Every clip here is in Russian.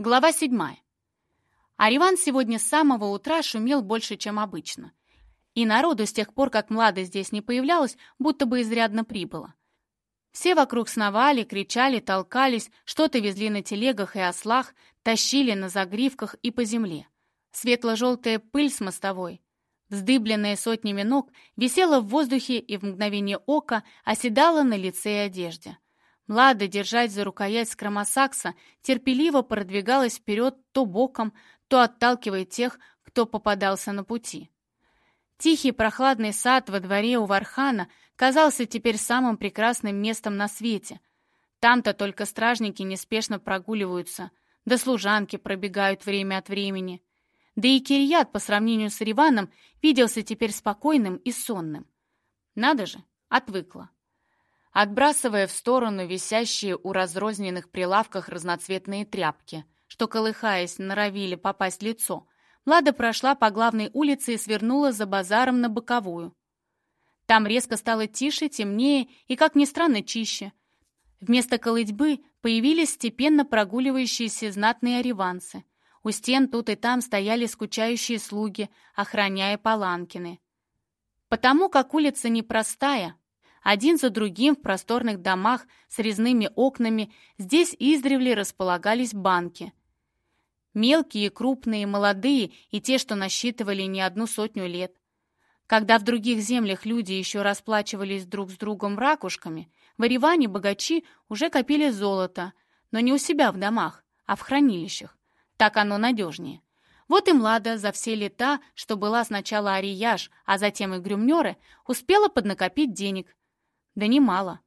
Глава седьмая. Ариван сегодня с самого утра шумел больше, чем обычно. И народу с тех пор, как Млада здесь не появлялась, будто бы изрядно прибыло. Все вокруг сновали, кричали, толкались, что-то везли на телегах и ослах, тащили на загривках и по земле. Светло-желтая пыль с мостовой, вздыбленная сотнями ног, висела в воздухе и в мгновение ока оседала на лице и одежде. Млада, держась за рукоять скромосакса, терпеливо продвигалась вперед то боком, то отталкивая тех, кто попадался на пути. Тихий прохладный сад во дворе у Вархана казался теперь самым прекрасным местом на свете. Там-то только стражники неспешно прогуливаются, да служанки пробегают время от времени. Да и Кирьят по сравнению с Риваном виделся теперь спокойным и сонным. Надо же, отвыкла отбрасывая в сторону висящие у разрозненных прилавках разноцветные тряпки, что, колыхаясь, норовили попасть лицо. Млада прошла по главной улице и свернула за базаром на боковую. Там резко стало тише, темнее и, как ни странно, чище. Вместо колытьбы появились степенно прогуливающиеся знатные ориванцы. У стен тут и там стояли скучающие слуги, охраняя паланкины. Потому как улица непростая, один за другим в просторных домах с резными окнами здесь издревле располагались банки. Мелкие, крупные, молодые и те, что насчитывали не одну сотню лет. Когда в других землях люди еще расплачивались друг с другом ракушками, в Ереване богачи уже копили золото, но не у себя в домах, а в хранилищах. Так оно надежнее. Вот и Млада за все лета, что была сначала Арияж, а затем и Грюмнеры, успела поднакопить денег, да немало.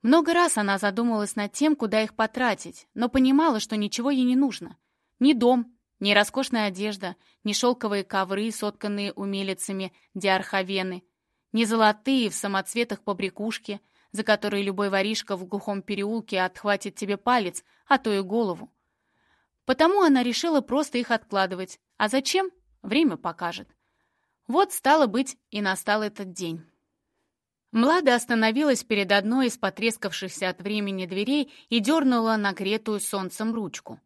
Много раз она задумывалась над тем, куда их потратить, но понимала, что ничего ей не нужно. Ни дом, ни роскошная одежда, ни шелковые ковры, сотканные умелицами диарховены, ни золотые в самоцветах побрякушки, за которые любой воришка в глухом переулке отхватит тебе палец, а то и голову. Потому она решила просто их откладывать. А зачем? Время покажет. Вот, стало быть, и настал этот день. Млада остановилась перед одной из потрескавшихся от времени дверей и дернула нагретую солнцем ручку.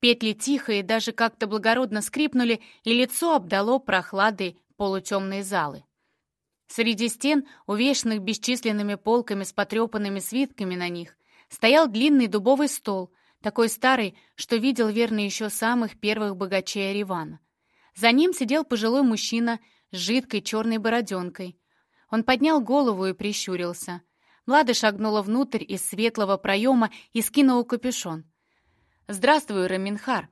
Петли тихо и даже как-то благородно скрипнули, и лицо обдало прохладой полутемной залы. Среди стен, увешанных бесчисленными полками с потрепанными свитками на них, стоял длинный дубовый стол, такой старый, что видел верно еще самых первых богачей Аривана. За ним сидел пожилой мужчина с жидкой черной бороденкой — он поднял голову и прищурился. Млада шагнула внутрь из светлого проема и скинула капюшон. «Здравствуй, Раминхар!»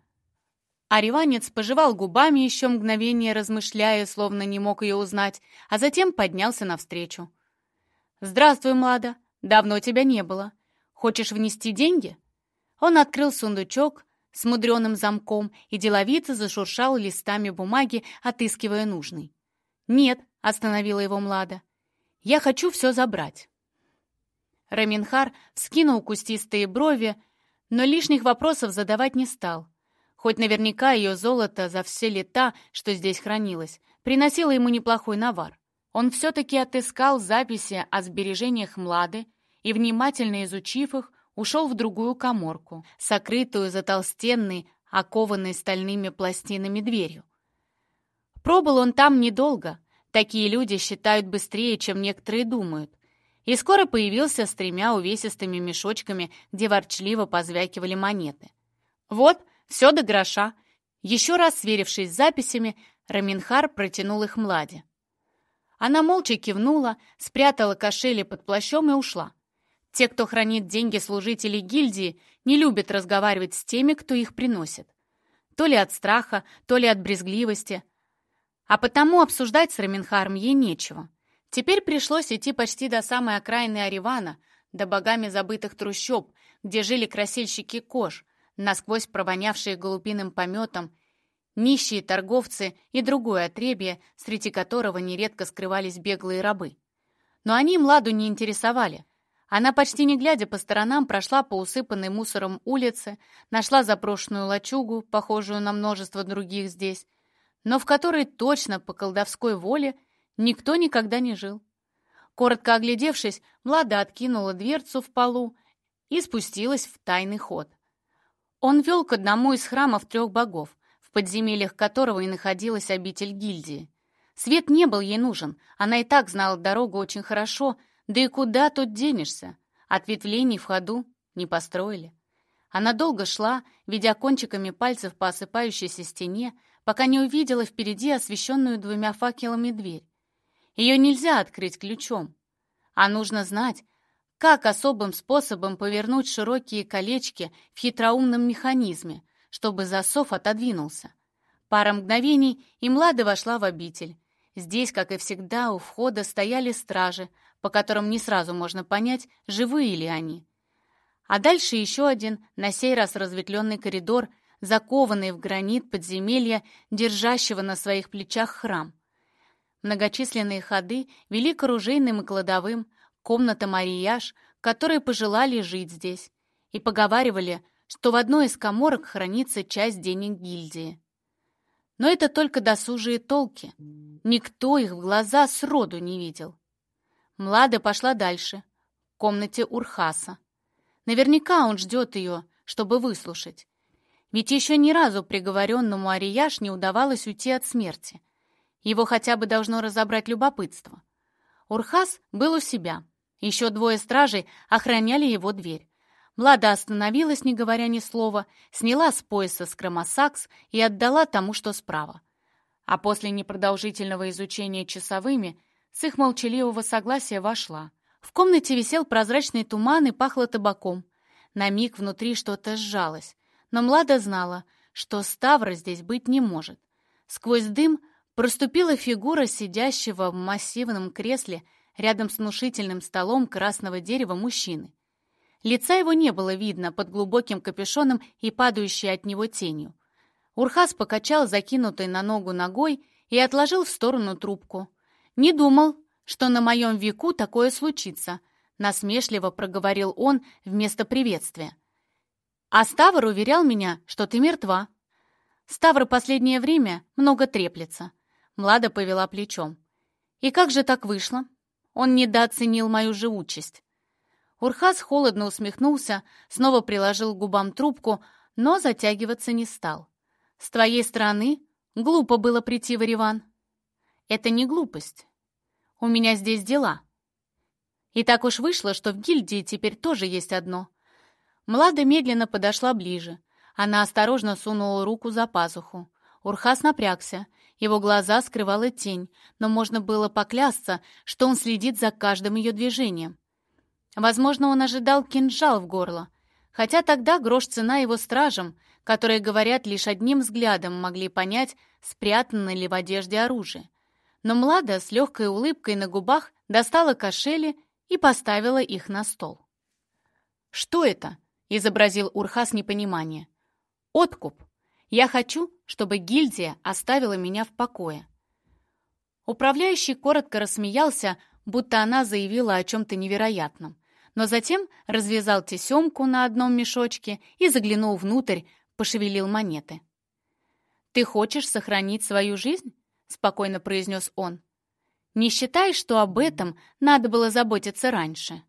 Ариванец пожевал губами еще мгновение, размышляя, словно не мог ее узнать, а затем поднялся навстречу. «Здравствуй, Млада! Давно тебя не было. Хочешь внести деньги?» Он открыл сундучок с мудреным замком и деловито зашуршал листами бумаги, отыскивая нужный. «Нет», — остановила его Млада, — «я хочу все забрать». Раминхар вскинул кустистые брови, но лишних вопросов задавать не стал. Хоть наверняка ее золото за все лета, что здесь хранилось, приносило ему неплохой навар. Он все-таки отыскал записи о сбережениях Млады и, внимательно изучив их, ушел в другую коморку, сокрытую за толстенной, окованной стальными пластинами дверью. Пробыл он там недолго. Такие люди считают быстрее, чем некоторые думают. И скоро появился с тремя увесистыми мешочками, где ворчливо позвякивали монеты. Вот, все до гроша. Еще раз сверившись с записями, Раминхар протянул их Младе. Она молча кивнула, спрятала кошели под плащом и ушла. Те, кто хранит деньги служителей гильдии, не любят разговаривать с теми, кто их приносит. То ли от страха, то ли от брезгливости – а потому обсуждать с Раменхаром ей нечего. Теперь пришлось идти почти до самой окраины Аривана, до богами забытых трущоб, где жили красильщики кож, насквозь провонявшие голубиным пометом, нищие торговцы и другое отребье, среди которого нередко скрывались беглые рабы. Но они Младу не интересовали. Она, почти не глядя по сторонам, прошла по усыпанной мусором улице, нашла запрошенную лачугу, похожую на множество других здесь, но в которой точно по колдовской воле никто никогда не жил. Коротко оглядевшись, Млада откинула дверцу в полу и спустилась в тайный ход. Он вел к одному из храмов трех богов, в подземельях которого и находилась обитель гильдии. Свет не был ей нужен, она и так знала дорогу очень хорошо, да и куда тут денешься? Ответвлений в ходу не построили. Она долго шла, ведя кончиками пальцев по осыпающейся стене, пока не увидела впереди освещенную двумя факелами дверь. Ее нельзя открыть ключом, а нужно знать, как особым способом повернуть широкие колечки в хитроумном механизме, чтобы засов отодвинулся. Пара мгновений, и Млада вошла в обитель. Здесь, как и всегда, у входа стояли стражи, по которым не сразу можно понять, живые ли они. А дальше еще один, на сей раз разветвленный коридор, закованный в гранит подземелья, держащего на своих плечах храм. Многочисленные ходы вели к оружейным и кладовым, комната Марияж, которые пожелали жить здесь, и поговаривали, что в одной из коморок хранится часть денег гильдии. Но это только досужие толки. Никто их в глаза сроду не видел. Млада пошла дальше, в комнате Урхаса. Наверняка он ждет ее, чтобы выслушать. Ведь еще ни разу приговоренному Арияш не удавалось уйти от смерти. Его хотя бы должно разобрать любопытство. Урхас был у себя. Еще двое стражей охраняли его дверь. Млада остановилась, не говоря ни слова, сняла с пояса скромосакс и отдала тому, что справа. А после непродолжительного изучения часовыми с их молчаливого согласия вошла. В комнате висел прозрачный туман и пахло табаком. На миг внутри что-то сжалось, но Млада знала, что Ставра здесь быть не может. Сквозь дым проступила фигура сидящего в массивном кресле рядом с внушительным столом красного дерева мужчины. Лица его не было видно под глубоким капюшоном и падающей от него тенью. Урхас покачал закинутой на ногу ногой и отложил в сторону трубку. «Не думал, что на моем веку такое случится», — насмешливо проговорил он вместо приветствия. «А Ставр уверял меня, что ты мертва». Ставр последнее время много треплется. Млада повела плечом. «И как же так вышло?» Он недооценил мою живучесть. Урхас холодно усмехнулся, снова приложил к губам трубку, но затягиваться не стал. «С твоей стороны глупо было прийти в Ереван». Это не глупость. У меня здесь дела. И так уж вышло, что в гильдии теперь тоже есть одно. Млада медленно подошла ближе. Она осторожно сунула руку за пазуху. Урхас напрягся. Его глаза скрывала тень, но можно было поклясться, что он следит за каждым ее движением. Возможно, он ожидал кинжал в горло, хотя тогда грош цена его стражам, которые, говорят, лишь одним взглядом могли понять, спрятано ли в одежде оружие но Млада с легкой улыбкой на губах достала кошели и поставила их на стол. «Что это?» — изобразил Урхас непонимание. «Откуп. Я хочу, чтобы гильдия оставила меня в покое». Управляющий коротко рассмеялся, будто она заявила о чем-то невероятном, но затем развязал тесемку на одном мешочке и заглянул внутрь, пошевелил монеты. «Ты хочешь сохранить свою жизнь?» — спокойно произнес он. «Не считай, что об этом надо было заботиться раньше.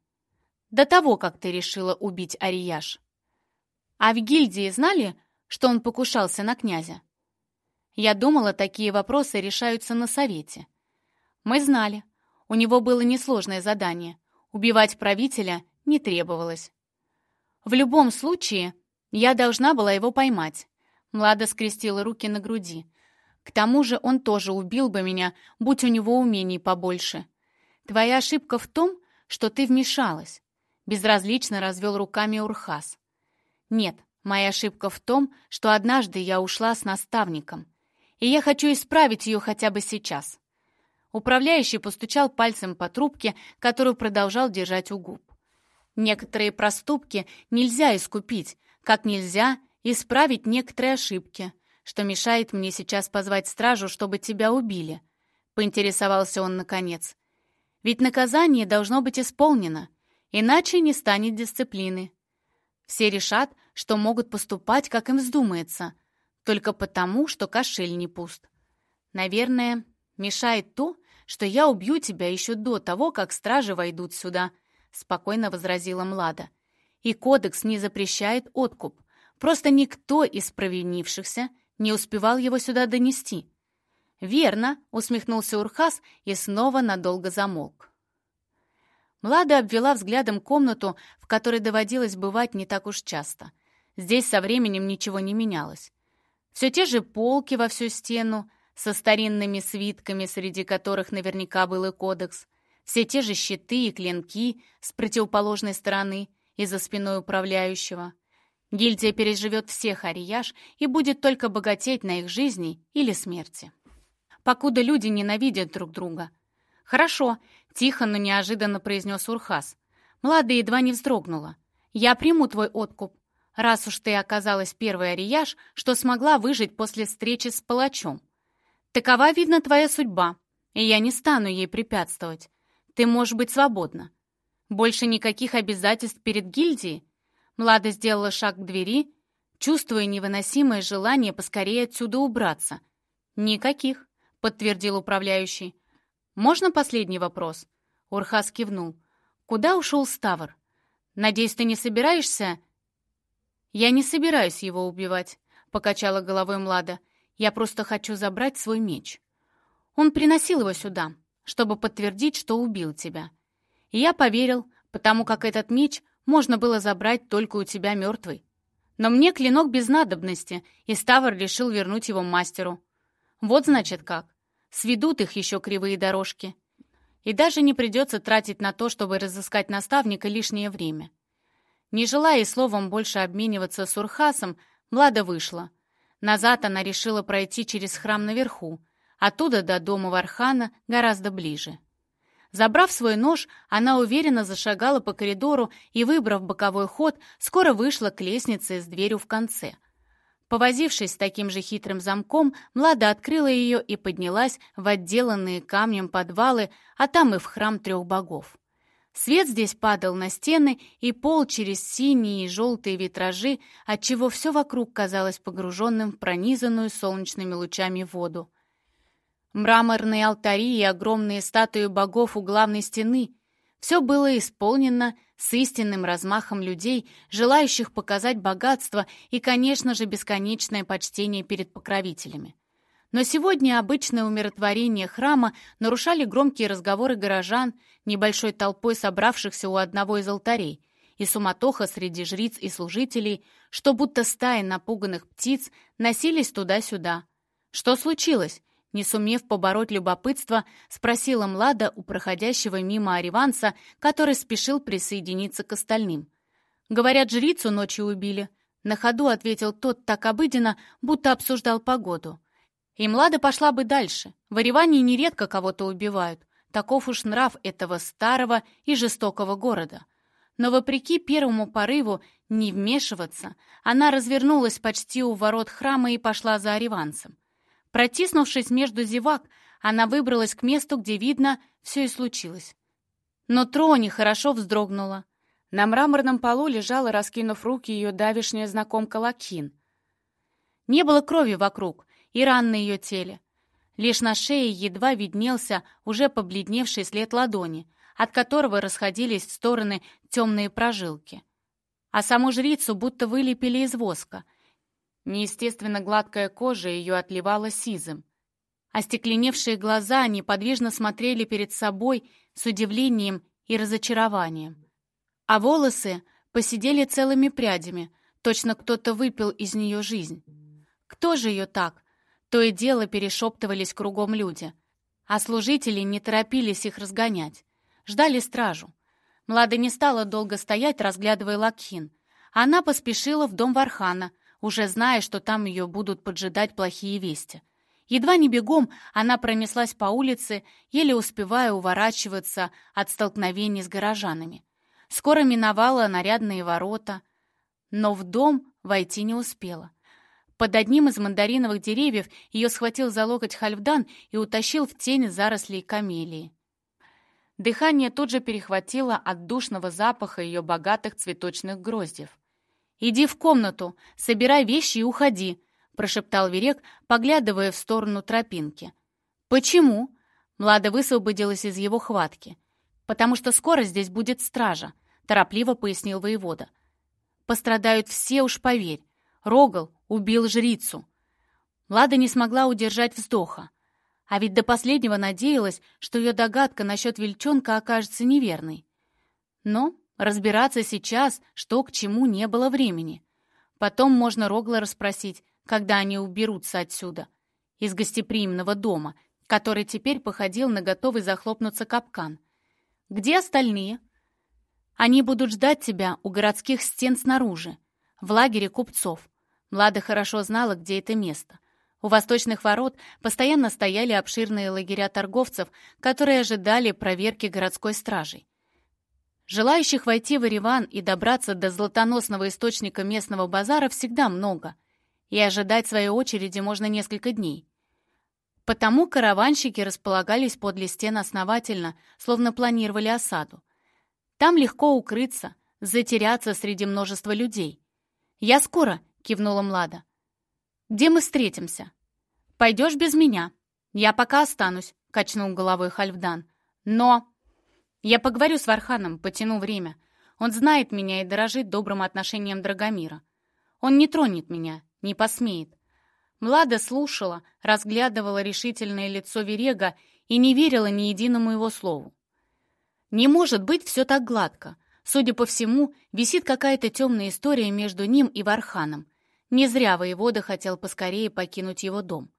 До того, как ты решила убить Арияш. А в гильдии знали, что он покушался на князя? Я думала, такие вопросы решаются на совете. Мы знали. У него было несложное задание. Убивать правителя не требовалось. В любом случае, я должна была его поймать. Млада скрестила руки на груди. К тому же он тоже убил бы меня, будь у него умений побольше. Твоя ошибка в том, что ты вмешалась. Безразлично развел руками Урхас. Нет, моя ошибка в том, что однажды я ушла с наставником. И я хочу исправить ее хотя бы сейчас. Управляющий постучал пальцем по трубке, которую продолжал держать у губ. Некоторые проступки нельзя искупить, как нельзя исправить некоторые ошибки — что мешает мне сейчас позвать стражу, чтобы тебя убили?» — поинтересовался он наконец. «Ведь наказание должно быть исполнено, иначе не станет дисциплины. Все решат, что могут поступать, как им вздумается, только потому, что кошель не пуст. Наверное, мешает то, что я убью тебя еще до того, как стражи войдут сюда», — спокойно возразила Млада. «И кодекс не запрещает откуп. Просто никто из провинившихся не успевал его сюда донести. «Верно», — усмехнулся Урхас и снова надолго замолк. Млада обвела взглядом комнату, в которой доводилось бывать не так уж часто. Здесь со временем ничего не менялось. Все те же полки во всю стену, со старинными свитками, среди которых наверняка был и кодекс, все те же щиты и клинки с противоположной стороны и за спиной управляющего. Гильдия переживет всех арияж и будет только богатеть на их жизни или смерти. Покуда люди ненавидят друг друга. «Хорошо», — тихо, но неожиданно произнес Урхас. Млада едва не вздрогнула. «Я приму твой откуп, раз уж ты оказалась первой арияж, что смогла выжить после встречи с палачом. Такова, видно, твоя судьба, и я не стану ей препятствовать. Ты можешь быть свободна. Больше никаких обязательств перед гильдией?» Млада сделала шаг к двери, чувствуя невыносимое желание поскорее отсюда убраться. «Никаких», — подтвердил управляющий. «Можно последний вопрос?» Урхас кивнул. «Куда ушел Ставр? Надеюсь, ты не собираешься...» «Я не собираюсь его убивать», — покачала головой Млада. «Я просто хочу забрать свой меч. Он приносил его сюда, чтобы подтвердить, что убил тебя. И я поверил, потому как этот меч можно было забрать только у тебя мертвый. Но мне клинок без надобности, и Ставр решил вернуть его мастеру. Вот значит как. Сведут их еще кривые дорожки. И даже не придется тратить на то, чтобы разыскать наставника лишнее время. Не желая и словом больше обмениваться с Урхасом, Млада вышла. Назад она решила пройти через храм наверху, Оттуда до дома Вархана гораздо ближе. Забрав свой нож, она уверенно зашагала по коридору и, выбрав боковой ход, скоро вышла к лестнице с дверью в конце. Повозившись с таким же хитрым замком, Млада открыла ее и поднялась в отделанные камнем подвалы, а там и в храм трех богов. Свет здесь падал на стены и пол через синие и желтые витражи, отчего все вокруг казалось погруженным в пронизанную солнечными лучами воду. Мраморные алтари и огромные статуи богов у главной стены. Все было исполнено с истинным размахом людей, желающих показать богатство и, конечно же, бесконечное почтение перед покровителями. Но сегодня обычное умиротворение храма нарушали громкие разговоры горожан, небольшой толпой собравшихся у одного из алтарей, и суматоха среди жриц и служителей, что будто стаи напуганных птиц носились туда-сюда. Что случилось? Не сумев побороть любопытство, спросила Млада у проходящего мимо Ариванца, который спешил присоединиться к остальным. «Говорят, жрицу ночью убили». На ходу ответил тот так обыденно, будто обсуждал погоду. И Млада пошла бы дальше. В Аривании нередко кого-то убивают. Таков уж нрав этого старого и жестокого города. Но вопреки первому порыву не вмешиваться, она развернулась почти у ворот храма и пошла за Ариванцем. Протиснувшись между зевак, она выбралась к месту, где, видно, все и случилось. Но Трони хорошо вздрогнула. На мраморном полу лежала, раскинув руки, ее давишняя знакомка Лакин. Не было крови вокруг и ран на ее теле. Лишь на шее едва виднелся уже побледневший след ладони, от которого расходились в стороны темные прожилки. А саму жрицу будто вылепили из воска — Неестественно гладкая кожа ее отливала сизым. Остекленевшие глаза неподвижно смотрели перед собой с удивлением и разочарованием. А волосы посидели целыми прядями, точно кто-то выпил из нее жизнь. Кто же ее так? То и дело перешептывались кругом люди, а служители не торопились их разгонять. Ждали стражу. Млада не стала долго стоять, разглядывая Лакхин. Она поспешила в дом Вархана — уже зная, что там ее будут поджидать плохие вести. Едва не бегом она пронеслась по улице, еле успевая уворачиваться от столкновений с горожанами. Скоро миновала нарядные ворота, но в дом войти не успела. Под одним из мандариновых деревьев ее схватил за локоть Хальфдан и утащил в тень зарослей камелии. Дыхание тут же перехватило от душного запаха ее богатых цветочных гроздьев. «Иди в комнату, собирай вещи и уходи», — прошептал Верек, поглядывая в сторону тропинки. «Почему?» — Млада высвободилась из его хватки. «Потому что скоро здесь будет стража», — торопливо пояснил воевода. «Пострадают все, уж поверь. Рогал убил жрицу. Млада не смогла удержать вздоха. А ведь до последнего надеялась, что ее догадка насчет Вельчонка окажется неверной. Но разбираться сейчас, что к чему, не было времени. Потом можно Рогла расспросить, когда они уберутся отсюда, из гостеприимного дома, который теперь походил на готовый захлопнуться капкан. «Где остальные?» «Они будут ждать тебя у городских стен снаружи, в лагере купцов». Млада хорошо знала, где это место. У восточных ворот постоянно стояли обширные лагеря торговцев, которые ожидали проверки городской стражей. Желающих войти в Ириван и добраться до златоносного источника местного базара всегда много, и ожидать своей очереди можно несколько дней. Потому караванщики располагались подле стен основательно, словно планировали осаду. Там легко укрыться, затеряться среди множества людей. «Я скоро», — кивнула Млада. «Где мы встретимся?» «Пойдешь без меня. Я пока останусь», — качнул головой Хальфдан. «Но...» «Я поговорю с Варханом, потяну время. Он знает меня и дорожит добрым отношением Драгомира. Он не тронет меня, не посмеет». Млада слушала, разглядывала решительное лицо Верега и не верила ни единому его слову. Не может быть все так гладко. Судя по всему, висит какая-то темная история между ним и Варханом. Не зря воевода хотел поскорее покинуть его дом.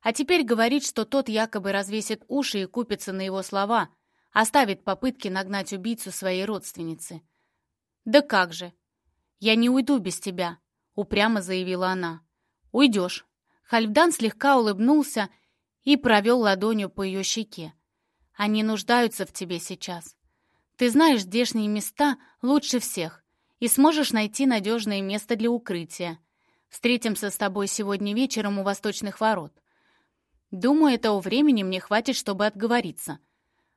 А теперь говорит, что тот якобы развесит уши и купится на его слова, оставит попытки нагнать убийцу своей родственницы. «Да как же!» «Я не уйду без тебя», — упрямо заявила она. «Уйдешь». Хальфдан слегка улыбнулся и провел ладонью по ее щеке. «Они нуждаются в тебе сейчас. Ты знаешь здешние места лучше всех и сможешь найти надежное место для укрытия. Встретимся с тобой сегодня вечером у восточных ворот. Думаю, этого времени мне хватит, чтобы отговориться.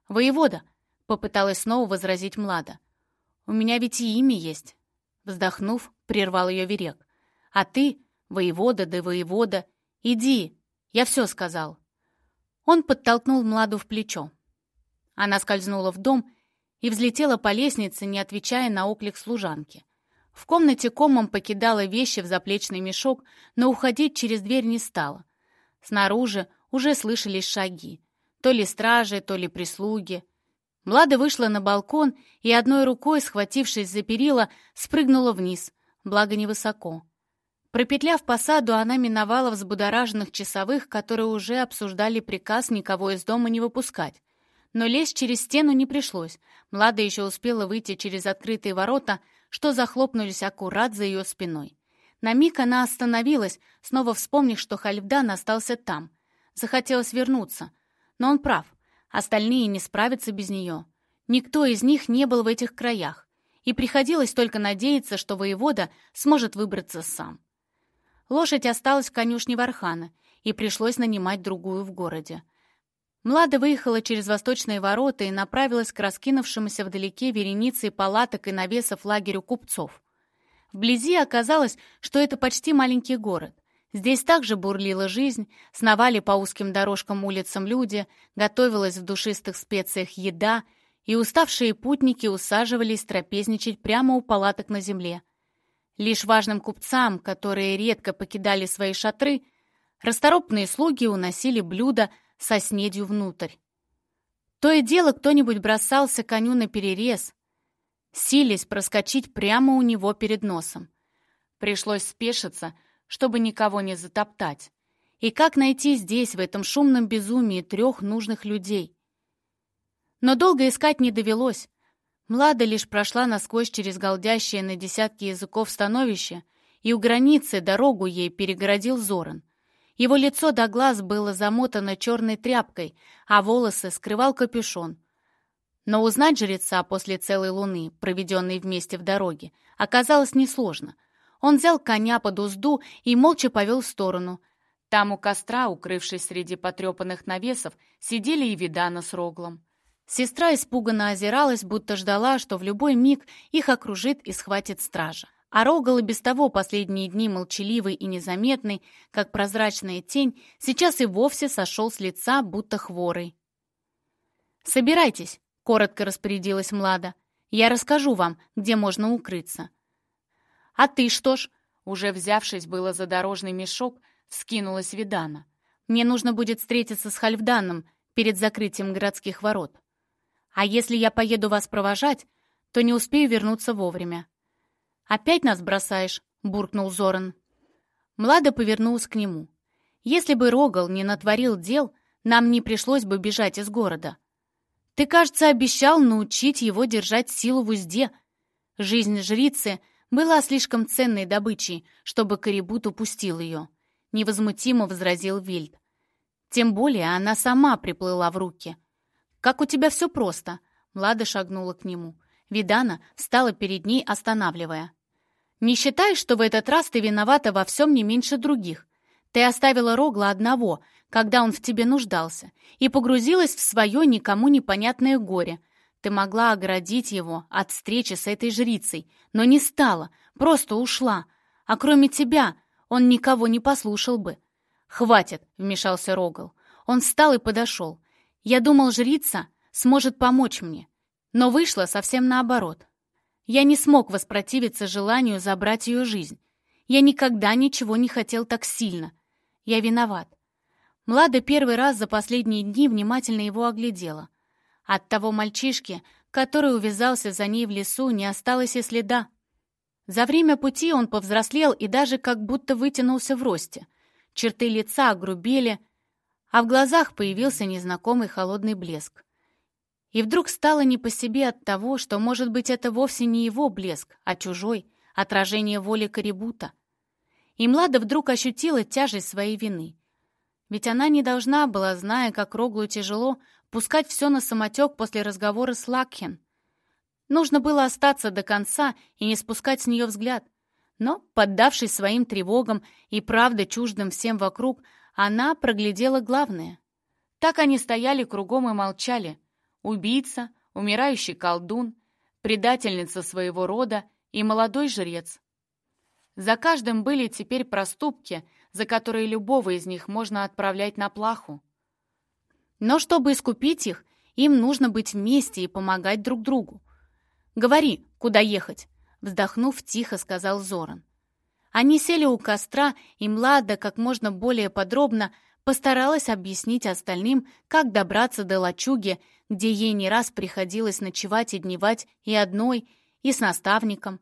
«Воевода!» — попыталась снова возразить Млада. «У меня ведь и имя есть!» Вздохнув, прервал ее Верек. «А ты, воевода да воевода, иди! Я все сказал!» Он подтолкнул Младу в плечо. Она скользнула в дом и взлетела по лестнице, не отвечая на оклик служанки. В комнате комом покидала вещи в заплечный мешок, но уходить через дверь не стала. Снаружи уже слышались шаги. То ли стражи, то ли прислуги. Млада вышла на балкон и одной рукой, схватившись за перила, спрыгнула вниз, благо невысоко. Пропетляв по саду, она миновала взбудораженных часовых, которые уже обсуждали приказ никого из дома не выпускать. Но лезть через стену не пришлось. Млада еще успела выйти через открытые ворота, что захлопнулись аккурат за ее спиной. На миг она остановилась, снова вспомнив, что Хальфдан остался там. Захотелось вернуться. Но он прав. Остальные не справятся без нее. Никто из них не был в этих краях. И приходилось только надеяться, что воевода сможет выбраться сам. Лошадь осталась в конюшне Вархана, и пришлось нанимать другую в городе. Млада выехала через восточные ворота и направилась к раскинувшемуся вдалеке веренице палаток и навесов лагерю купцов. Вблизи оказалось, что это почти маленький город. Здесь также бурлила жизнь, сновали по узким дорожкам улицам люди, готовилась в душистых специях еда, и уставшие путники усаживались трапезничать прямо у палаток на земле. Лишь важным купцам, которые редко покидали свои шатры, расторопные слуги уносили блюда со снедью внутрь. То и дело кто-нибудь бросался коню на перерез, силясь проскочить прямо у него перед носом. Пришлось спешиться — чтобы никого не затоптать. И как найти здесь, в этом шумном безумии, трех нужных людей? Но долго искать не довелось. Млада лишь прошла насквозь через голдящее на десятки языков становище, и у границы дорогу ей перегородил Зоран. Его лицо до глаз было замотано черной тряпкой, а волосы скрывал капюшон. Но узнать жреца после целой луны, проведенной вместе в дороге, оказалось несложно. Он взял коня под узду и молча повел в сторону. Там у костра, укрывшись среди потрепанных навесов, сидели и Видана с Роглом. Сестра испуганно озиралась, будто ждала, что в любой миг их окружит и схватит стража. А Рогал и без того последние дни молчаливый и незаметный, как прозрачная тень, сейчас и вовсе сошел с лица, будто хворый. «Собирайтесь», — коротко распорядилась Млада. «Я расскажу вам, где можно укрыться. «А ты что ж?» Уже взявшись было за дорожный мешок, скинулась Видана. «Мне нужно будет встретиться с Хальфданом перед закрытием городских ворот. А если я поеду вас провожать, то не успею вернуться вовремя». «Опять нас бросаешь?» — буркнул Зоран. Млада повернулась к нему. «Если бы Рогал не натворил дел, нам не пришлось бы бежать из города. Ты, кажется, обещал научить его держать силу в узде. Жизнь жрицы была слишком ценной добычей, чтобы Корибут упустил ее. Невозмутимо возразил Вильд. Тем более она сама приплыла в руки. «Как у тебя все просто!» Млада шагнула к нему. Видана встала перед ней, останавливая. «Не считай, что в этот раз ты виновата во всем не меньше других. Ты оставила Рогла одного, когда он в тебе нуждался, и погрузилась в свое никому непонятное горе. Ты могла оградить его от встречи с этой жрицей, но не стала, просто ушла. А кроме тебя он никого не послушал бы. «Хватит!» — вмешался Рогал. Он встал и подошел. Я думал, жрица сможет помочь мне. Но вышло совсем наоборот. Я не смог воспротивиться желанию забрать ее жизнь. Я никогда ничего не хотел так сильно. Я виноват. Млада первый раз за последние дни внимательно его оглядела. От того мальчишки, который увязался за ней в лесу, не осталось и следа. За время пути он повзрослел и даже как будто вытянулся в росте. Черты лица огрубели, а в глазах появился незнакомый холодный блеск. И вдруг стало не по себе от того, что, может быть, это вовсе не его блеск, а чужой, отражение воли Карибута. И Млада вдруг ощутила тяжесть своей вины. Ведь она не должна была, зная, как Роглу тяжело, пускать все на самотек после разговора с Лакхен. Нужно было остаться до конца и не спускать с нее взгляд. Но, поддавшись своим тревогам и правда чуждым всем вокруг, она проглядела главное. Так они стояли кругом и молчали. Убийца, умирающий колдун, предательница своего рода и молодой жрец. За каждым были теперь проступки, за которые любого из них можно отправлять на плаху. Но чтобы искупить их, им нужно быть вместе и помогать друг другу. «Говори, куда ехать?» Вздохнув, тихо сказал Зоран. Они сели у костра, и Млада как можно более подробно постаралась объяснить остальным, как добраться до лачуги, где ей не раз приходилось ночевать и дневать и одной, и с наставником.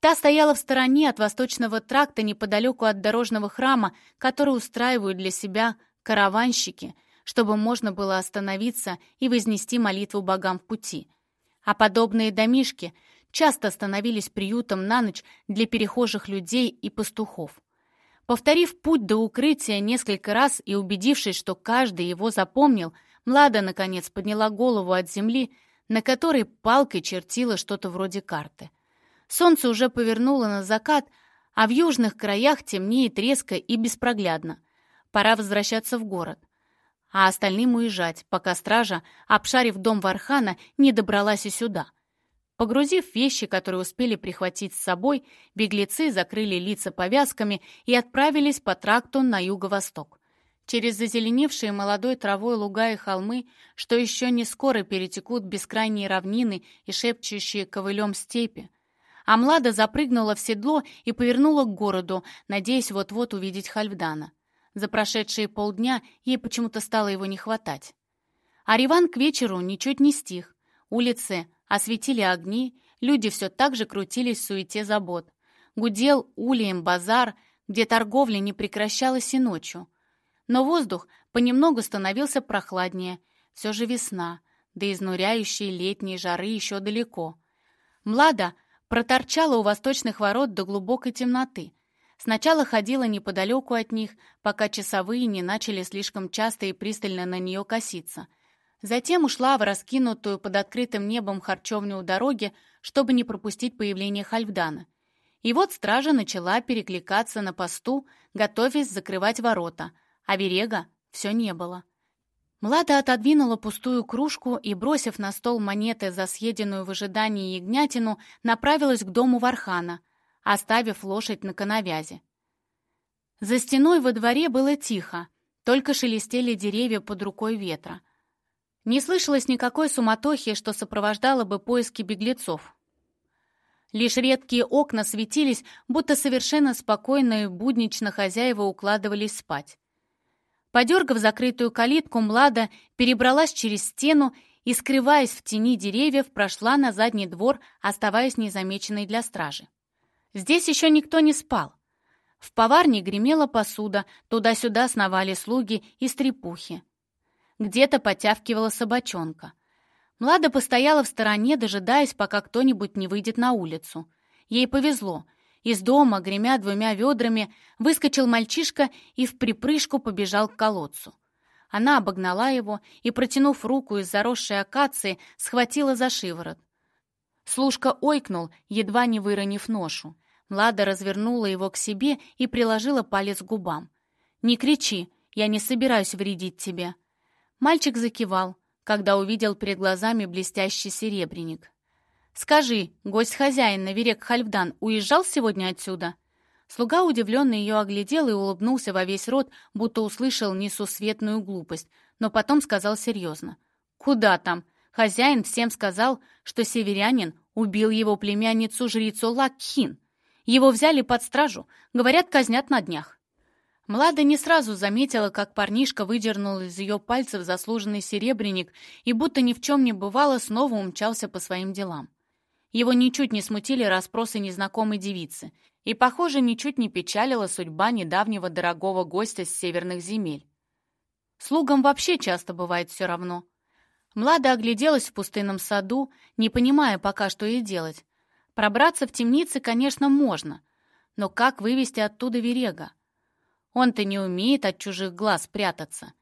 Та стояла в стороне от восточного тракта неподалеку от дорожного храма, который устраивают для себя караванщики, чтобы можно было остановиться и вознести молитву богам в пути. А подобные домишки часто становились приютом на ночь для перехожих людей и пастухов. Повторив путь до укрытия несколько раз и убедившись, что каждый его запомнил, Млада, наконец, подняла голову от земли, на которой палкой чертила что-то вроде карты. Солнце уже повернуло на закат, а в южных краях темнеет резко и беспроглядно. Пора возвращаться в город. А остальным уезжать, пока стража, обшарив дом Вархана, не добралась и сюда. Погрузив вещи, которые успели прихватить с собой, беглецы закрыли лица повязками и отправились по тракту на юго-восток. Через зазеленевшие молодой травой луга и холмы, что еще не скоро перетекут бескрайние равнины и шепчущие ковылем степи, Амлада запрыгнула в седло и повернула к городу, надеясь вот-вот увидеть Хальфдана. За прошедшие полдня ей почему-то стало его не хватать. А Риван к вечеру ничуть не стих. Улицы осветили огни, люди все так же крутились в суете забот. Гудел улием базар, где торговля не прекращалась и ночью. Но воздух понемногу становился прохладнее. Все же весна, до изнуряющей летней жары еще далеко. Млада проторчала у восточных ворот до глубокой темноты. Сначала ходила неподалеку от них, пока часовые не начали слишком часто и пристально на нее коситься. Затем ушла в раскинутую под открытым небом харчевню у дороги, чтобы не пропустить появление Хальфдана. И вот стража начала перекликаться на посту, готовясь закрывать ворота, а Верега все не было. Млада отодвинула пустую кружку и, бросив на стол монеты за съеденную в ожидании ягнятину, направилась к дому Вархана, оставив лошадь на коновязи. За стеной во дворе было тихо, только шелестели деревья под рукой ветра. Не слышалось никакой суматохи, что сопровождало бы поиски беглецов. Лишь редкие окна светились, будто совершенно спокойно и буднично хозяева укладывались спать. Подергав закрытую калитку, Млада перебралась через стену и, скрываясь в тени деревьев, прошла на задний двор, оставаясь незамеченной для стражи. Здесь еще никто не спал. В поварне гремела посуда, туда-сюда сновали слуги и стрепухи. Где-то потявкивала собачонка. Млада постояла в стороне, дожидаясь, пока кто-нибудь не выйдет на улицу. Ей повезло. Из дома, гремя двумя ведрами, выскочил мальчишка и в припрыжку побежал к колодцу. Она обогнала его и, протянув руку из заросшей акации, схватила за шиворот. Служка ойкнул, едва не выронив ношу. Млада развернула его к себе и приложила палец к губам. «Не кричи, я не собираюсь вредить тебе». Мальчик закивал, когда увидел перед глазами блестящий серебряник. «Скажи, гость-хозяин на Верек Хальфдан уезжал сегодня отсюда?» Слуга удивленно ее оглядел и улыбнулся во весь рот, будто услышал несусветную глупость, но потом сказал серьезно. «Куда там? Хозяин всем сказал, что северянин убил его племянницу-жрицу Лакхин. Его взяли под стражу, говорят, казнят на днях. Млада не сразу заметила, как парнишка выдернул из ее пальцев заслуженный серебряник и, будто ни в чем не бывало, снова умчался по своим делам. Его ничуть не смутили расспросы незнакомой девицы, и, похоже, ничуть не печалила судьба недавнего дорогого гостя с северных земель. Слугам вообще часто бывает все равно. Млада огляделась в пустынном саду, не понимая пока, что ей делать. Пробраться в темницы, конечно, можно, но как вывести оттуда Верега? Он-то не умеет от чужих глаз прятаться.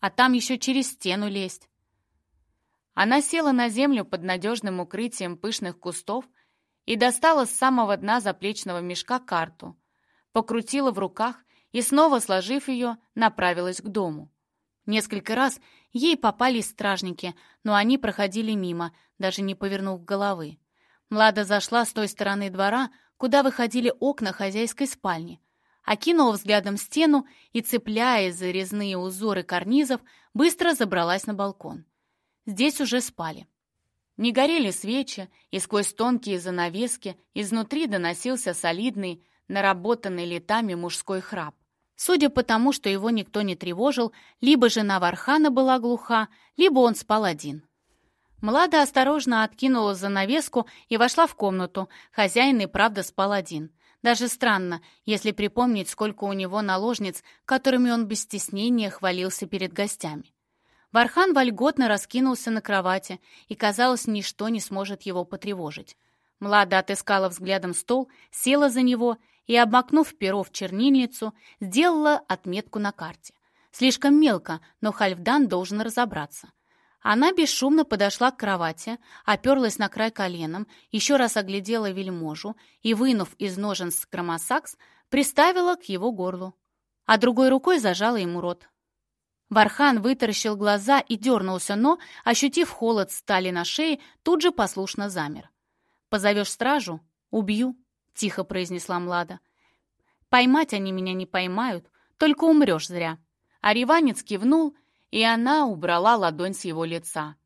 А там еще через стену лезть. Она села на землю под надежным укрытием пышных кустов и достала с самого дна заплечного мешка карту, покрутила в руках и, снова сложив ее, направилась к дому. Несколько раз ей попались стражники, но они проходили мимо, даже не повернув головы. Млада зашла с той стороны двора, куда выходили окна хозяйской спальни, окинула взглядом стену и, цепляясь за резные узоры карнизов, быстро забралась на балкон. Здесь уже спали. Не горели свечи, и сквозь тонкие занавески изнутри доносился солидный, наработанный летами мужской храп. Судя по тому, что его никто не тревожил, либо жена Вархана была глуха, либо он спал один. Млада осторожно откинула занавеску и вошла в комнату. Хозяин и правда спал один. Даже странно, если припомнить, сколько у него наложниц, которыми он без стеснения хвалился перед гостями. Вархан вольготно раскинулся на кровати, и, казалось, ничто не сможет его потревожить. Млада отыскала взглядом стол, села за него и, обмакнув перо в чернильницу, сделала отметку на карте. Слишком мелко, но Хальфдан должен разобраться. Она бесшумно подошла к кровати, оперлась на край коленом, еще раз оглядела вельможу и, вынув из ножен скромосакс, приставила к его горлу, а другой рукой зажала ему рот. Вархан вытаращил глаза и дернулся, но, ощутив холод стали на шее, тут же послушно замер. «Позовешь стражу? Убью», — тихо произнесла Млада. «Поймать они меня не поймают, только умрешь зря». А Риванец кивнул — и она убрала ладонь с его лица.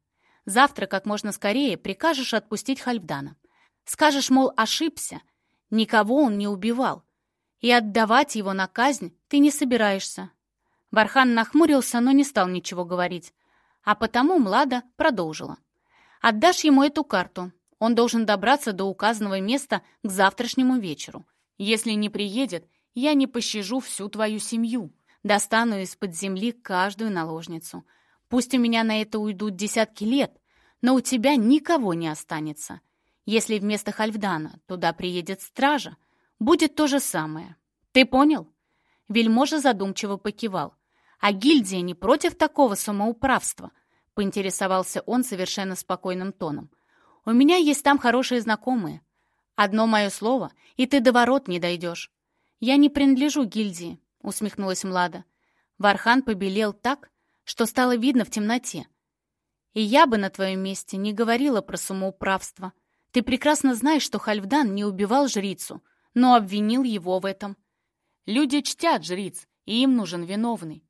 «Завтра как можно скорее прикажешь отпустить Хальфдана. Скажешь, мол, ошибся, никого он не убивал, и отдавать его на казнь ты не собираешься». Бархан нахмурился, но не стал ничего говорить, а потому Млада продолжила. «Отдашь ему эту карту. Он должен добраться до указанного места к завтрашнему вечеру. Если не приедет, я не пощажу всю твою семью». Достану из-под земли каждую наложницу. Пусть у меня на это уйдут десятки лет, но у тебя никого не останется. Если вместо Хальфдана туда приедет стража, будет то же самое. Ты понял?» Вельможа задумчиво покивал. «А гильдия не против такого самоуправства?» — поинтересовался он совершенно спокойным тоном. «У меня есть там хорошие знакомые. Одно мое слово, и ты до ворот не дойдешь. Я не принадлежу гильдии, — усмехнулась Млада. Вархан побелел так, что стало видно в темноте. «И я бы на твоем месте не говорила про самоуправство. Ты прекрасно знаешь, что Хальфдан не убивал жрицу, но обвинил его в этом. Люди чтят жриц, и им нужен виновный.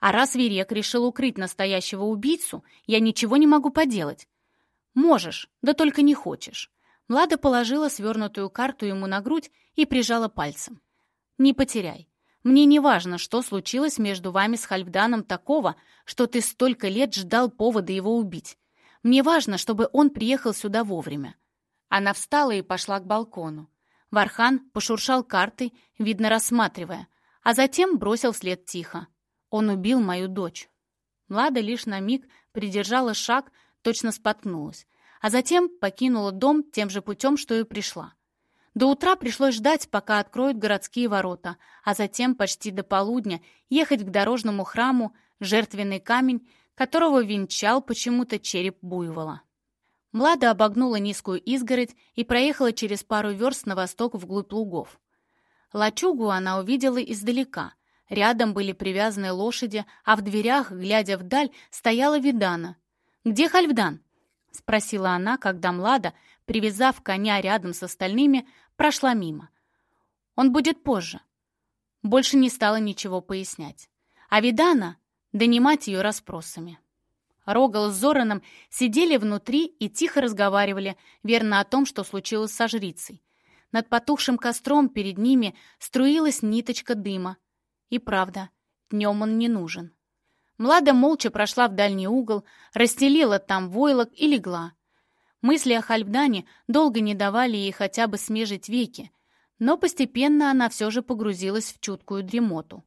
А раз Верек решил укрыть настоящего убийцу, я ничего не могу поделать. Можешь, да только не хочешь. Млада положила свернутую карту ему на грудь и прижала пальцем. «Не потеряй. Мне не важно, что случилось между вами с Хальфданом такого, что ты столько лет ждал повода его убить. Мне важно, чтобы он приехал сюда вовремя». Она встала и пошла к балкону. Вархан пошуршал картой, видно рассматривая, а затем бросил вслед тихо. «Он убил мою дочь». Млада лишь на миг придержала шаг, точно споткнулась, а затем покинула дом тем же путем, что и пришла. До утра пришлось ждать, пока откроют городские ворота, а затем почти до полудня ехать к дорожному храму, жертвенный камень, которого венчал почему-то череп буйвола. Млада обогнула низкую изгородь и проехала через пару верст на восток вглубь лугов. Лачугу она увидела издалека. Рядом были привязаны лошади, а в дверях, глядя вдаль, стояла Видана. «Где Хальфдан?» — спросила она, когда Млада, привязав коня рядом с остальными, прошла мимо. «Он будет позже». Больше не стала ничего пояснять. А Видана — донимать ее расспросами. Рогал с Зораном сидели внутри и тихо разговаривали, верно о том, что случилось со жрицей. Над потухшим костром перед ними струилась ниточка дыма. И правда, днем он не нужен. Млада молча прошла в дальний угол, расстелила там войлок и легла. Мысли о Хальфдане долго не давали ей хотя бы смежить веки, но постепенно она все же погрузилась в чуткую дремоту.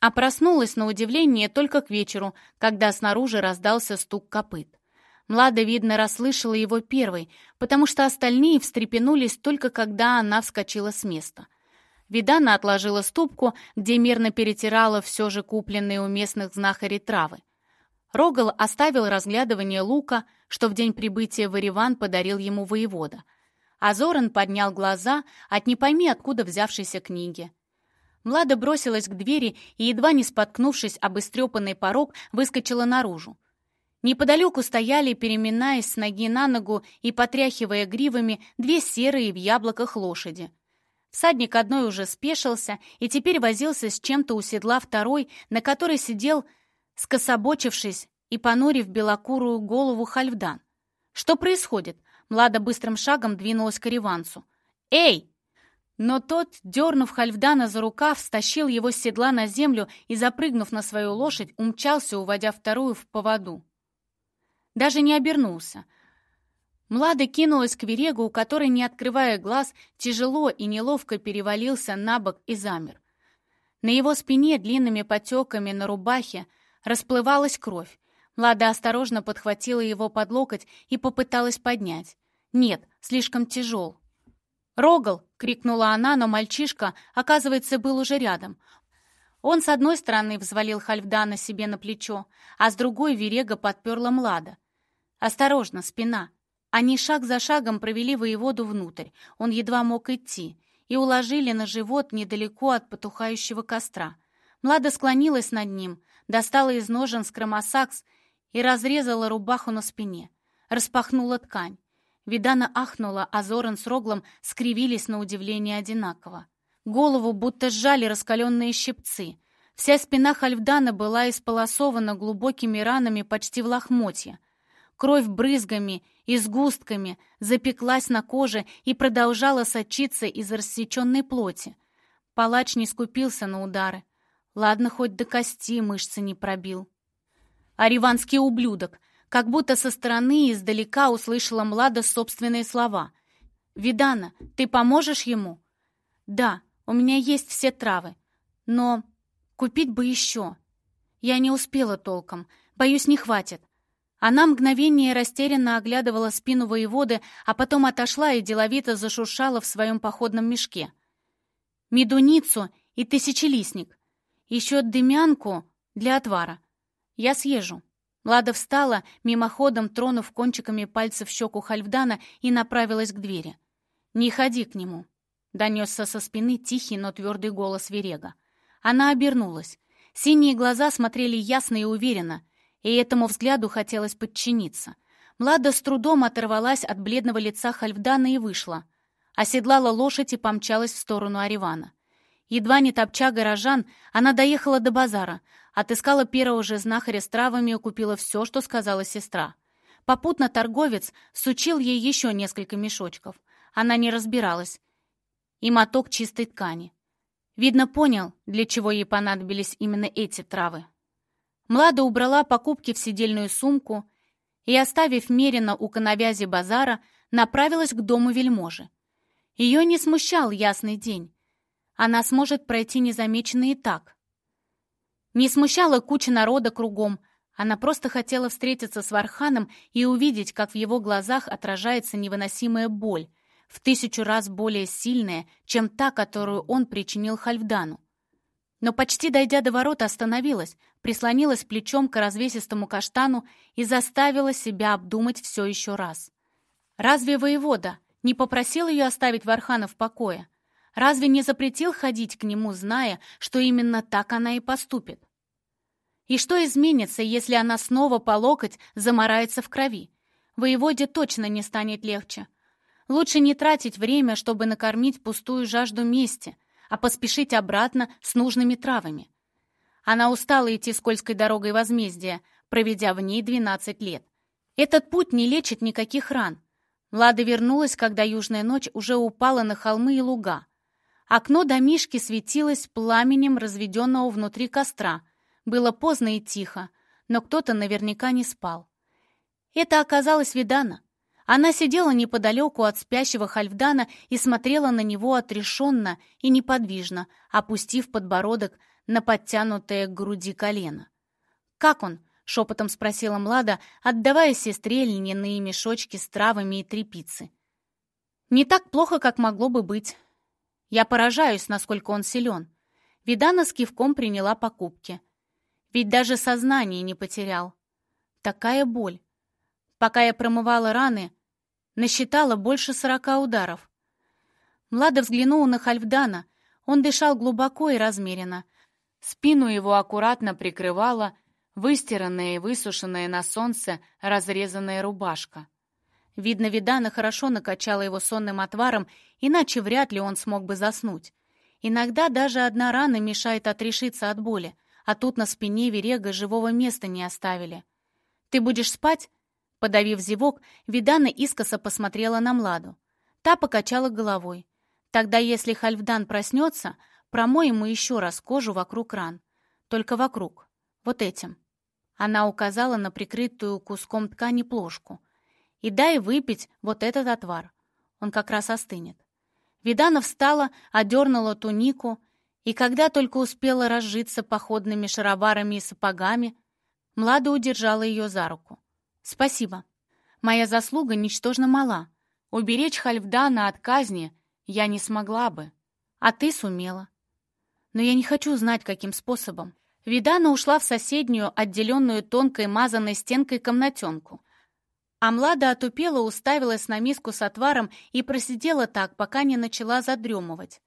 А проснулась, на удивление, только к вечеру, когда снаружи раздался стук копыт. Млада, видно, расслышала его первой, потому что остальные встрепенулись только когда она вскочила с места. Видана отложила ступку, где мирно перетирала все же купленные у местных знахарей травы. Рогал оставил разглядывание лука, что в день прибытия в Ириван подарил ему воевода. А Зоран поднял глаза от не пойми откуда взявшейся книги. Млада бросилась к двери и, едва не споткнувшись об истрепанный порог, выскочила наружу. Неподалеку стояли, переминаясь с ноги на ногу и потряхивая гривами, две серые в яблоках лошади. Всадник одной уже спешился и теперь возился с чем-то у седла второй, на которой сидел, скособочившись и понурив белокурую голову Хальфдан. «Что происходит?» Млада быстрым шагом двинулась к Ориванцу. «Эй!» Но тот, дернув Хальфдана за рукав, стащил его с седла на землю и, запрыгнув на свою лошадь, умчался, уводя вторую в поводу. Даже не обернулся. Млада кинулась к Верегу, у которой, не открывая глаз, тяжело и неловко перевалился на бок и замер. На его спине длинными потеками на рубахе расплывалась кровь. Млада осторожно подхватила его под локоть и попыталась поднять. Нет, слишком тяжел. «Рогал!» — крикнула она, но мальчишка, оказывается, был уже рядом. Он с одной стороны взвалил Хальфдана себе на плечо, а с другой Верега подперла Млада. «Осторожно, спина!» Они шаг за шагом провели воеводу внутрь, он едва мог идти, и уложили на живот недалеко от потухающего костра. Млада склонилась над ним, достала из ножен скромосакс и разрезала рубаху на спине. Распахнула ткань. Видана ахнула, а Зоран с Роглом скривились на удивление одинаково. Голову будто сжали раскаленные щипцы. Вся спина Хальфдана была исполосована глубокими ранами почти в лохмотья. Кровь брызгами и сгустками запеклась на коже и продолжала сочиться из рассеченной плоти. Палач не скупился на удары. Ладно, хоть до кости мышцы не пробил. «Ариванский ублюдок!» как будто со стороны издалека услышала Млада собственные слова. «Видана, ты поможешь ему?» «Да, у меня есть все травы, но купить бы еще. Я не успела толком, боюсь, не хватит». Она мгновение растерянно оглядывала спину воеводы, а потом отошла и деловито зашуршала в своем походном мешке. «Медуницу и тысячелистник. Еще дымянку для отвара. Я съезжу». Лада встала, мимоходом тронув кончиками пальцев щеку Хальфдана и направилась к двери. «Не ходи к нему», — донесся со спины тихий, но твердый голос Верега. Она обернулась. Синие глаза смотрели ясно и уверенно, и этому взгляду хотелось подчиниться. Млада с трудом оторвалась от бледного лица Хальфдана и вышла. Оседлала лошадь и помчалась в сторону Аривана. Едва не топча горожан, она доехала до базара, отыскала первого же знахаря с травами и купила все, что сказала сестра. Попутно торговец сучил ей еще несколько мешочков. Она не разбиралась. И моток чистой ткани. Видно, понял, для чего ей понадобились именно эти травы. Млада убрала покупки в сидельную сумку и, оставив Мерина у коновязи базара, направилась к дому вельможи. Ее не смущал ясный день. Она сможет пройти незамеченной и так. Не смущала куча народа кругом, она просто хотела встретиться с Варханом и увидеть, как в его глазах отражается невыносимая боль, в тысячу раз более сильная, чем та, которую он причинил Хальфдану. Но почти дойдя до ворот, остановилась, прислонилась плечом к развесистому каштану и заставила себя обдумать все еще раз. Разве воевода не попросил ее оставить Вархана в покое? Разве не запретил ходить к нему, зная, что именно так она и поступит? И что изменится, если она снова по локоть замарается в крови? Воеводе точно не станет легче. Лучше не тратить время, чтобы накормить пустую жажду мести, а поспешить обратно с нужными травами. Она устала идти скользкой дорогой возмездия, проведя в ней 12 лет. Этот путь не лечит никаких ран. Влада вернулась, когда южная ночь уже упала на холмы и луга. Окно домишки светилось пламенем разведенного внутри костра. Было поздно и тихо, но кто-то наверняка не спал. Это оказалось Видана. Она сидела неподалеку от спящего Хальфдана и смотрела на него отрешенно и неподвижно, опустив подбородок на подтянутое к груди колено. «Как он?» — шепотом спросила Млада, отдавая сестре льняные мешочки с травами и трепицы. «Не так плохо, как могло бы быть. Я поражаюсь, насколько он силен». Видана с кивком приняла покупки. Ведь даже сознание не потерял. Такая боль. Пока я промывала раны, насчитала больше сорока ударов. Млада взглянула на Хальфдана. Он дышал глубоко и размеренно. Спину его аккуратно прикрывала выстиранная и высушенная на солнце разрезанная рубашка. Видно, Видана хорошо накачала его сонным отваром, иначе вряд ли он смог бы заснуть. Иногда даже одна рана мешает отрешиться от боли, а тут на спине Верега живого места не оставили. «Ты будешь спать?» Подавив зевок, Видана искоса посмотрела на Младу. Та покачала головой. «Тогда, если Хальфдан проснется, промой ему еще раз кожу вокруг ран. Только вокруг. Вот этим». Она указала на прикрытую куском ткани плошку. «И дай выпить вот этот отвар. Он как раз остынет». Видана встала, одернула тунику, и когда только успела разжиться походными шароварами и сапогами, Млада удержала ее за руку. «Спасибо. Моя заслуга ничтожно мала. Уберечь Хальфдана от казни я не смогла бы. А ты сумела. Но я не хочу знать, каким способом. Видана ушла в соседнюю, отделенную тонкой мазанной стенкой комнатенку. А Млада отупела, уставилась на миску с отваром и просидела так, пока не начала задремывать.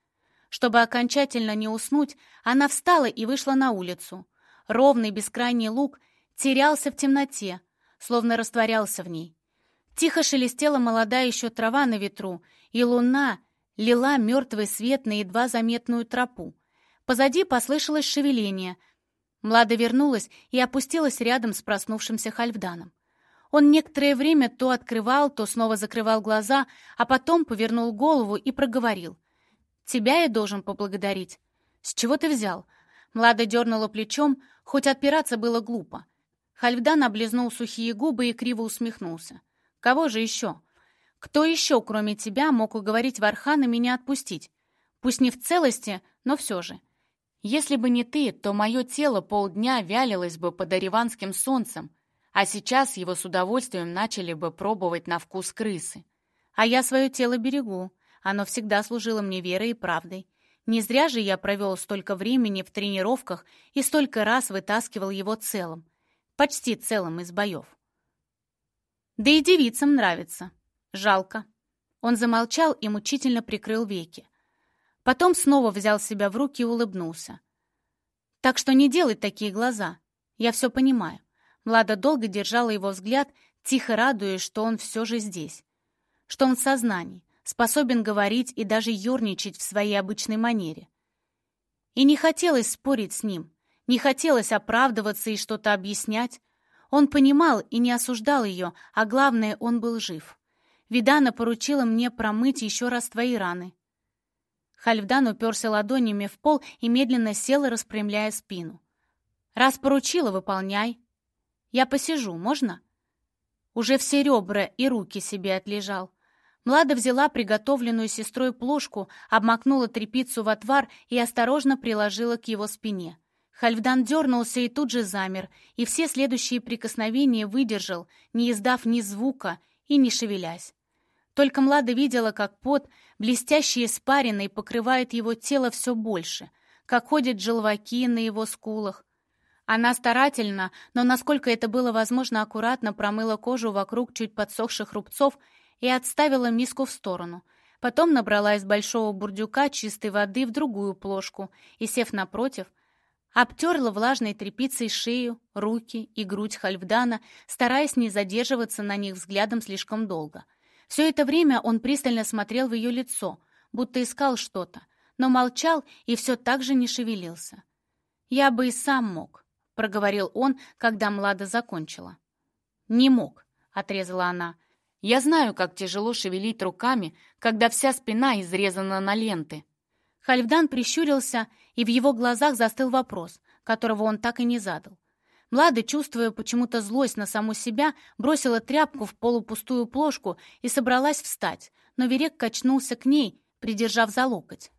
Чтобы окончательно не уснуть, она встала и вышла на улицу. Ровный бескрайний луг терялся в темноте, словно растворялся в ней. Тихо шелестела молодая еще трава на ветру, и луна лила мертвый свет на едва заметную тропу. Позади послышалось шевеление. Млада вернулась и опустилась рядом с проснувшимся Хальфданом. Он некоторое время то открывал, то снова закрывал глаза, а потом повернул голову и проговорил. «Тебя я должен поблагодарить. С чего ты взял?» Млада дернула плечом, хоть отпираться было глупо. Хальфдан облизнул сухие губы и криво усмехнулся. «Кого же еще? Кто еще, кроме тебя, мог уговорить Вархана меня отпустить? Пусть не в целости, но все же. Если бы не ты, то мое тело полдня вялилось бы под ариванским солнцем, а сейчас его с удовольствием начали бы пробовать на вкус крысы. А я свое тело берегу, оно всегда служило мне верой и правдой. Не зря же я провел столько времени в тренировках и столько раз вытаскивал его целым почти целым из боев. Да и девицам нравится. Жалко. Он замолчал и мучительно прикрыл веки. Потом снова взял себя в руки и улыбнулся. Так что не делай такие глаза. Я все понимаю. Млада долго держала его взгляд, тихо радуясь, что он все же здесь. Что он в сознании, способен говорить и даже ерничать в своей обычной манере. И не хотелось спорить с ним, не хотелось оправдываться и что-то объяснять. Он понимал и не осуждал ее, а главное, он был жив. Видана поручила мне промыть еще раз твои раны. Хальфдан уперся ладонями в пол и медленно сел, распрямляя спину. «Раз поручила, выполняй. Я посижу, можно?» Уже все ребра и руки себе отлежал. Млада взяла приготовленную сестрой плошку, обмакнула трепицу в отвар и осторожно приложила к его спине. Хальфдан дернулся и тут же замер, и все следующие прикосновения выдержал, не издав ни звука и не шевелясь. Только Млада видела, как пот, блестящий испаренный, покрывает его тело все больше, как ходят желваки на его скулах. Она старательно, но насколько это было возможно, аккуратно промыла кожу вокруг чуть подсохших рубцов и отставила миску в сторону. Потом набрала из большого бурдюка чистой воды в другую плошку и, сев напротив, обтерла влажной тряпицей шею, руки и грудь Хальфдана, стараясь не задерживаться на них взглядом слишком долго. Все это время он пристально смотрел в ее лицо, будто искал что-то, но молчал и все так же не шевелился. «Я бы и сам мог», — проговорил он, когда Млада закончила. «Не мог», — отрезала она, — я знаю, как тяжело шевелить руками, когда вся спина изрезана на ленты. Хальфдан прищурился, и в его глазах застыл вопрос, которого он так и не задал. Млада, чувствуя почему-то злость на саму себя, бросила тряпку в полупустую плошку и собралась встать, но Верек качнулся к ней, придержав за локоть.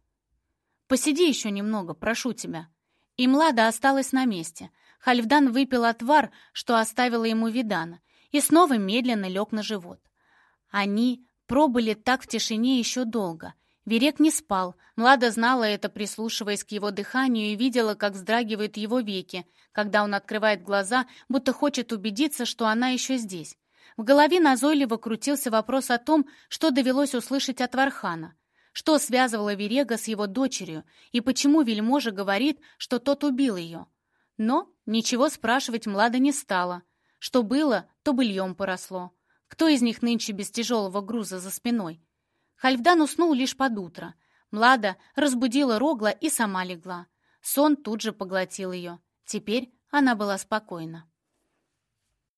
«Посиди еще немного, прошу тебя». И Млада осталась на месте. Хальфдан выпил отвар, что оставила ему Видана, и снова медленно лег на живот. Они пробыли так в тишине еще долго. Верек не спал. Млада знала это, прислушиваясь к его дыханию, и видела, как вздрагивают его веки, когда он открывает глаза, будто хочет убедиться, что она еще здесь. В голове назойливо крутился вопрос о том, что довелось услышать от Вархана. Что связывало Верега с его дочерью, и почему вельможа говорит, что тот убил ее. Но ничего спрашивать Млада не стала. Что было, то быльем поросло. Кто из них нынче без тяжелого груза за спиной? Хальфдан уснул лишь под утро. Млада разбудила Рогла и сама легла. Сон тут же поглотил ее. Теперь она была спокойна.